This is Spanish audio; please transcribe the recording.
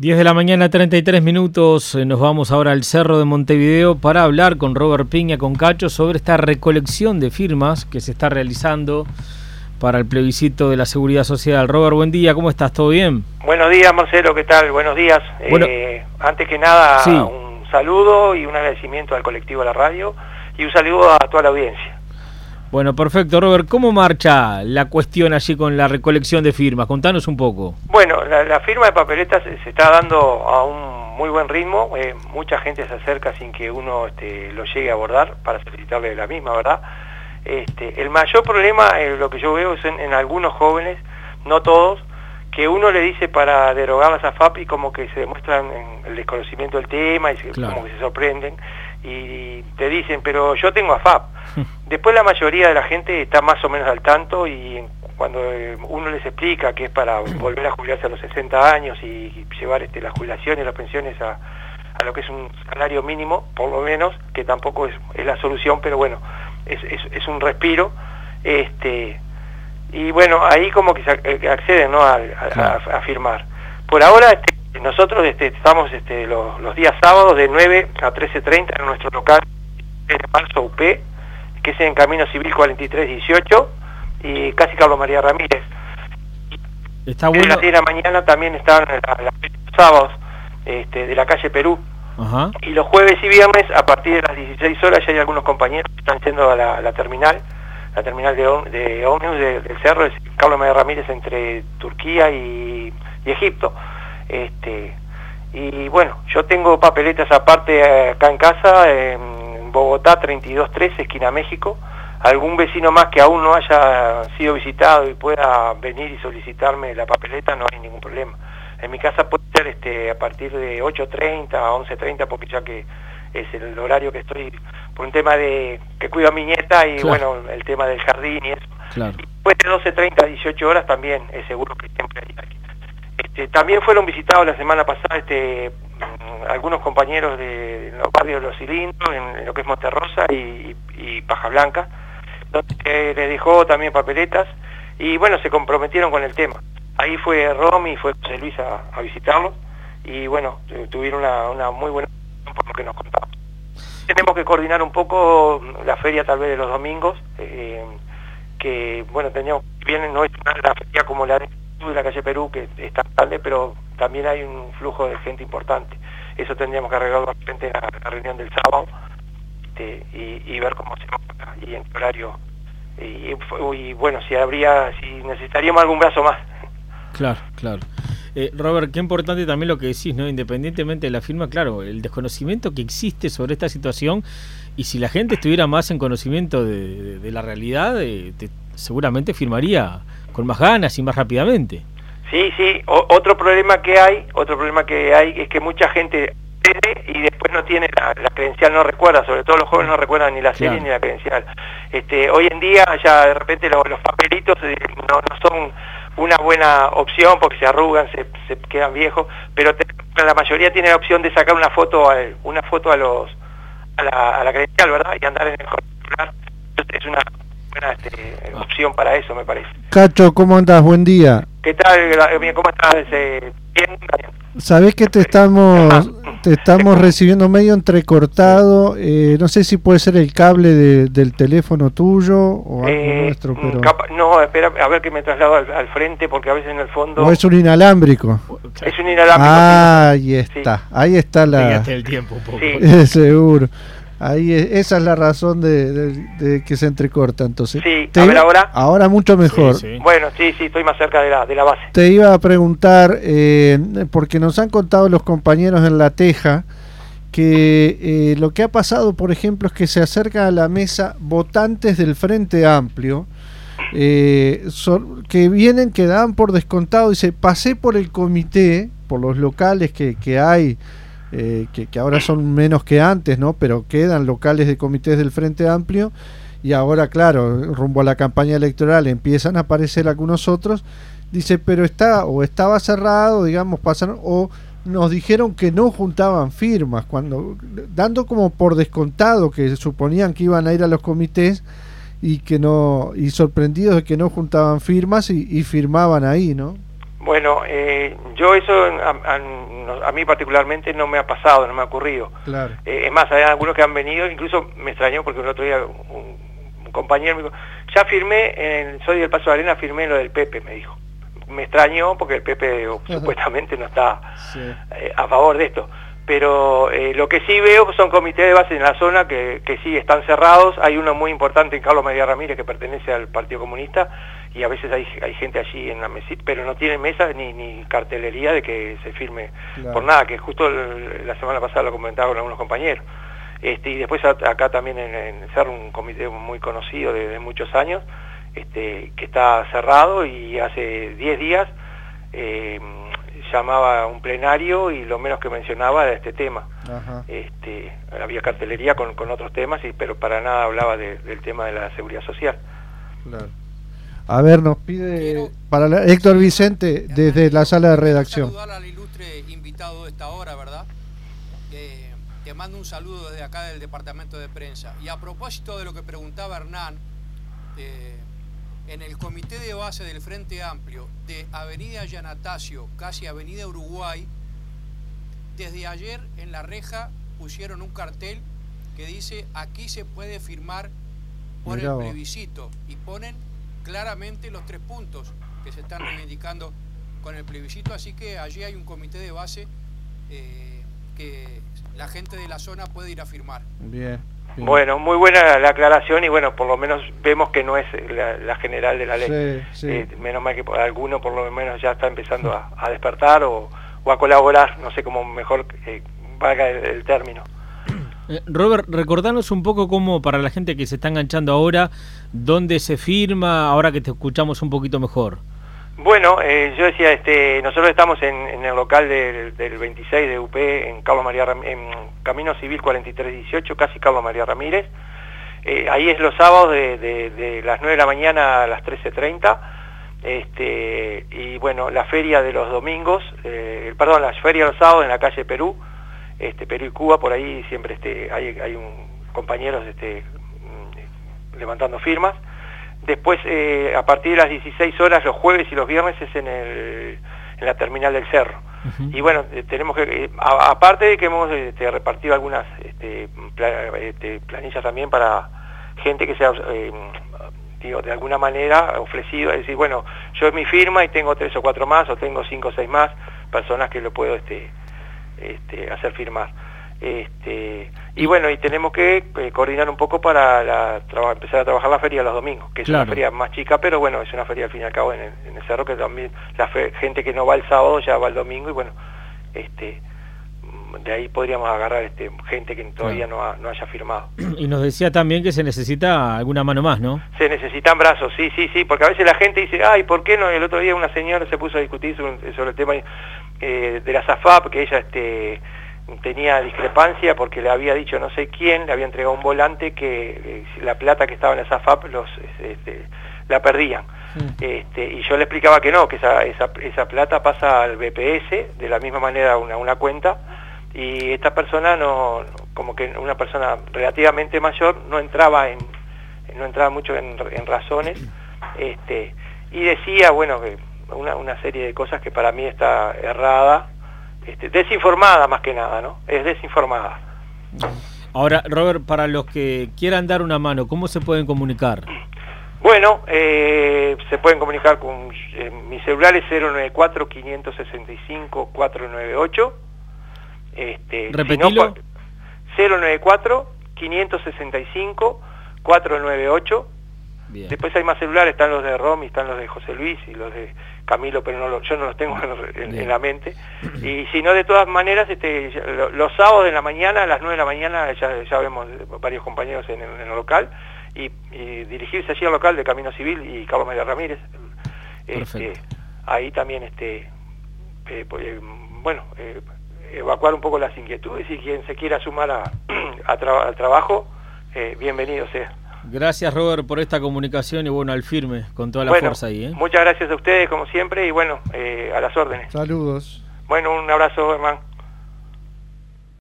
10 de la mañana, 33 minutos. Eh, nos vamos ahora al Cerro de Montevideo para hablar con Robert Piña, con Cacho, sobre esta recolección de firmas que se está realizando para el plebiscito de la seguridad social. Robert, buen día, ¿cómo estás? ¿Todo bien? Buenos días, Marcelo, ¿qué tal? Buenos días. Eh, antes que nada, un saludo y un agradecimiento al colectivo de la radio y un saludo a toda la audiencia. Bueno, perfecto, Robert. ¿Cómo marcha la cuestión allí con la recolección de firmas? Contanos un poco. Bueno, la, firma de papeletas se está dando a un muy buen ritmo. Eh, mucha gente se acerca sin que uno este, lo llegue a abordar para solicitarle la misma, ¿verdad? Este, el mayor problema, eh, lo que yo veo, es en, algunos jóvenes, no todos, que uno le dice para derogar las AFAP y como que se demuestran el desconocimiento del tema y como que se sorprenden y te dicen, pero yo tengo AFAP. Después la mayoría de la gente está más o menos al tanto y cuando eh, uno les explica que es para volver a jubilarse a los 60 años y llevar este, la jubilación y las pensiones a, lo que es un salario mínimo, por lo menos, que tampoco es, la solución, pero bueno, es, un respiro. Este, y bueno, ahí como que se eh, acceden ¿no? a, firmar. Por ahora este, nosotros este, estamos este, los, días sábados de 9 a 13.30 en nuestro local de marzo UP, que es en Camino Civil 4318 y casi Carlos María Ramírez. Está bueno. En la mañana también están los sábados este, de la calle Perú. Y los jueves y viernes, a partir de las 16 horas, ya hay algunos compañeros que están yendo a la, terminal, la terminal de, de ómnibus del Cerro, es Carlos María Ramírez entre Turquía y, Egipto. Este, y bueno, yo tengo papeletas aparte eh, acá en casa, en Bogotá 3213, esquina México, algún vecino más que aún no haya sido visitado y pueda venir y solicitarme la papeleta, no hay ningún problema. En mi casa puede ser este, a partir de 8.30 a 11.30, porque ya que es el horario que estoy por un tema de que cuido a mi nieta y bueno, el tema del jardín y eso. Claro. Y después de 12.30 a 18 horas también es seguro que siempre hay este, también fueron visitados la semana pasada este, mm, algunos compañeros de, los barrios de Los Cilindros, en, lo que es Monterrosa y, y Paja Blanca, donde le dejó también papeletas y bueno, se comprometieron con el tema. Ahí fue Romy y fue José Luis a, visitarlo y bueno, tuvieron una, muy buena por lo que nos contaba. Tenemos que coordinar un poco la feria tal vez de los domingos, eh, que bueno, teníamos, bien no es una feria como la de la calle Perú, que está tarde, pero también hay un flujo de gente importante. Eso tendríamos que arreglarlo frente a la reunión del sábado este, y, ver cómo va y en qué horario. Y, bueno, si habría, si necesitaríamos algún brazo más. Claro, claro. Eh, Robert, qué importante también lo que decís, ¿no? Independientemente de la firma, claro, el desconocimiento que existe sobre esta situación y si la gente estuviera más en conocimiento de, la realidad, eh, seguramente firmaría con más ganas y más rápidamente. Sí, sí. otro problema que hay, otro problema que hay es que mucha gente y después no tiene la, credencial, no recuerda, sobre todo los jóvenes no recuerdan ni la serie ni la credencial. Este, hoy en día ya de repente los, papelitos eh, no, son una buena opción porque se arrugan, se, quedan viejos, pero la mayoría tiene la opción de sacar una foto a, una foto a los a la, a la credencial, ¿verdad? Y andar en el celular. Entonces es una buena este, ah. opción para eso, me parece. Cacho, ¿cómo andas? Buen día. ¿Qué tal? ¿Cómo estás? Eh, bien, Sabés que te estamos te estamos recibiendo medio entrecortado. Eh, no sé si puede ser el cable del teléfono tuyo o algo eh, nuestro, mm, pero... no, espera, a ver que me traslado al, frente porque a veces en el fondo... ¿O es un inalámbrico? Es un inalámbrico. Ah, ahí está, ahí está la... el tiempo un poco. Seguro. Ahí esa es la razón de, que se entrecorta entonces. Sí, a ver ahora. Ahora mucho mejor. Bueno, sí, sí, estoy más cerca de la, de la base. Te iba a preguntar, eh, porque nos han contado los compañeros en La Teja, que eh, lo que ha pasado, por ejemplo, es que se acerca a la mesa votantes del Frente Amplio, eh, que vienen, que dan por descontado, dice, pasé por el comité, por los locales que, que hay eh, que, ahora son menos que antes, ¿no? Pero quedan locales de comités del Frente Amplio y ahora, claro, rumbo a la campaña electoral empiezan a aparecer algunos otros. Dice, pero está o estaba cerrado, digamos, pasaron o nos dijeron que no juntaban firmas, cuando dando como por descontado que suponían que iban a ir a los comités y que no y sorprendidos de que no juntaban firmas y, y firmaban ahí, ¿no? Bueno, eh, yo eso a, mí particularmente no me ha pasado, no me ha ocurrido. Claro. Eh, es más, hay algunos que han venido, incluso me extrañó porque el otro día un, compañero me dijo, ya firmé, en Soy del Paso de Arena, firmé lo del Pepe, me dijo. Me extrañó porque el Pepe supuestamente no está eh, a favor de esto pero eh, lo que sí veo son comités de base en la zona que, sí están cerrados, hay uno muy importante en Carlos María Ramírez que pertenece al Partido Comunista y a veces hay, gente allí en la mesita, pero no tiene mesas ni, cartelería de que se firme por nada, que justo la semana pasada lo comentaba con algunos compañeros. Este, y después acá también en, en un comité muy conocido de, muchos años, este, que está cerrado y hace 10 días eh, llamaba a un plenario y lo menos que mencionaba era este tema. Este, había cartelería con, otros temas, y, pero para nada hablaba del tema de la seguridad social. A ver, nos pide para Héctor Vicente desde la sala de redacción. Saludar al ilustre invitado de esta hora, ¿verdad? Eh, te mando un saludo desde acá del departamento de prensa. Y a propósito de lo que preguntaba Hernán, eh, en el comité de base del Frente Amplio de Avenida Yanatacio, casi Avenida Uruguay, desde ayer en la reja pusieron un cartel que dice aquí se puede firmar por el plebiscito y ponen claramente los tres puntos que se están reivindicando con el plebiscito, así que allí hay un comité de base eh, que la gente de la zona puede ir a firmar. Bien. Bueno, muy buena la aclaración y bueno, por lo menos vemos que no es la, general de la ley. Eh, menos mal que por, alguno por lo menos ya está empezando a, despertar o, a colaborar, no sé cómo mejor eh, valga el, término. Eh, Robert, recordanos un poco cómo, para la gente que se está enganchando ahora, dónde se firma, ahora que te escuchamos un poquito mejor. Bueno, eh, yo decía, este, nosotros estamos en, el local del, 26 de UP, en, María en Camino Civil 4318, casi Carlos María Ramírez. Eh, ahí es los sábados de, las 9 de la mañana a las 13.30. Este, y bueno, la feria de los domingos, eh, perdón, la feria de los sábados en la calle Perú, este, Perú y Cuba, por ahí siempre este, hay, hay un, compañeros este, mm, levantando firmas. Después, eh, a partir de las 16 horas, los jueves y los viernes, es en, el, en la terminal del cerro. Y bueno, eh, tenemos que, eh, aparte de que hemos este, repartido algunas este, este, planillas también para gente que sea, digo, de alguna manera ofrecido, es decir, bueno, yo es mi firma y tengo tres o cuatro más, o tengo cinco o seis más personas que lo puedo este, este, hacer firmar. Este, y bueno, y tenemos que eh, coordinar un poco para empezar a trabajar la feria los domingos, que es una feria más chica, pero bueno, es una feria al fin y al cabo en el, cerro que también la gente que no va el sábado ya va el domingo y bueno, este de ahí podríamos agarrar este, gente que todavía no, no haya firmado. Y nos decía también que se necesita alguna mano más, ¿no? Se necesitan brazos, sí, sí, sí, porque a veces la gente dice, ay, ¿por qué no? El otro día una señora se puso a discutir sobre, sobre el tema eh, de la SAFAP, que ella este, tenía discrepancia porque le había dicho no sé quién, le había entregado un volante que eh, la plata que estaba en la SAFAP los, este, la perdían. Este, y yo le explicaba que no, que esa, esa, esa plata pasa al BPS, de la misma manera a una, una cuenta, y esta persona no, como que una persona relativamente mayor no entraba en, no entraba mucho en, en razones, este, y decía, bueno, que una, una serie de cosas que para mí está errada, este, desinformada más que nada, ¿no? Es desinformada. Ahora, Robert, para los que quieran dar una mano, ¿cómo se pueden comunicar? Bueno, eh, se pueden comunicar con eh, mi celular es 094-565-498. Este, Repetilo. 094-565-498. Después hay más celulares, están los de Romy, están los de José Luis y los de Camilo, pero no yo no los tengo en, la mente. Y si no, de todas maneras, este, los sábados en la mañana, a las 9 de la mañana, ya, ya vemos varios compañeros en, el local, y, dirigirse allí al local de Camino Civil y Carlos María Ramírez. Este, ahí también, este, eh, pues, eh, bueno, eh, evacuar un poco las inquietudes y quien se quiera sumar a, al trabajo, bienvenido sea. Gracias Robert por esta comunicación y bueno, al firme, con toda la fuerza ahí. ¿eh? Muchas gracias a ustedes como siempre y bueno, eh, a las órdenes. Saludos. Bueno, un abrazo hermano.